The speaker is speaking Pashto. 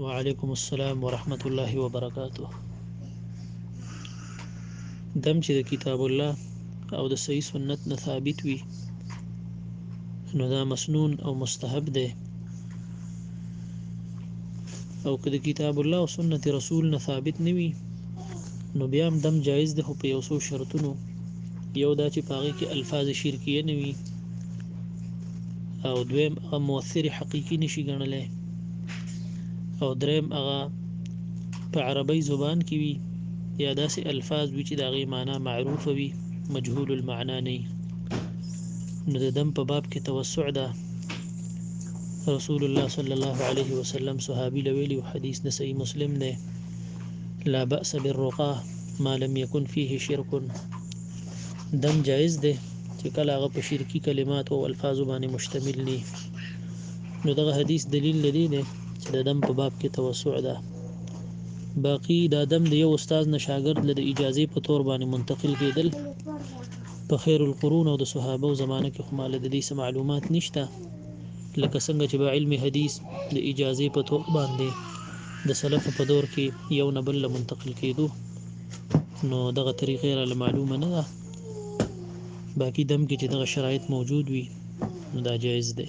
وعلیکم السلام ورحمت الله وبرکاته دم چې د کتاب الله او د صحیح سنت نه ثابت وي نو دا مسنون او مستحب دی او که د کتاب الله او سنت رسول نه ثابت نه وي نو بیا هم دم جایز دی خو په یو څو شرطونو یو دا چې پاغي کې الفاظ شرکیه نه وي او دویم هغه مؤثر حقیقی نشي ګڼلای او دریم هغه په عربی زبان کې وي یا داسې الفاظ وي چې د هغې معنا معروفه وي مجهول المعنا نه نو د دم په باب کې توسع ده رسول الله صلی الله علیه وسلم صحابي لویلی حدیث د صحیح مسلم نه لا بأس بالرقاه ما لم يكن فيه شرك دم جائز دی چې کله هغه په شرکی کلمات او الفاظ باندې مشتمل ني نو دغه حدیث دلیل لري دی چې د دم په باب کې توسع ده باقی د دم د یو استاد نه شاګرد له اجازه په تور باندې منتقل کېدل په خیر القرون او د صحابه او زمانه کې خمال د دې معلومات نشته لکه څنګه چې به علم حدیث د اجازه په تور باندې د سلف په دور کې یو نه بل منتقل کېدو نو دغه طریقې را معلومه نه ده باقی دم کې چې دغه شرایط موجود وي نو دا جایز دی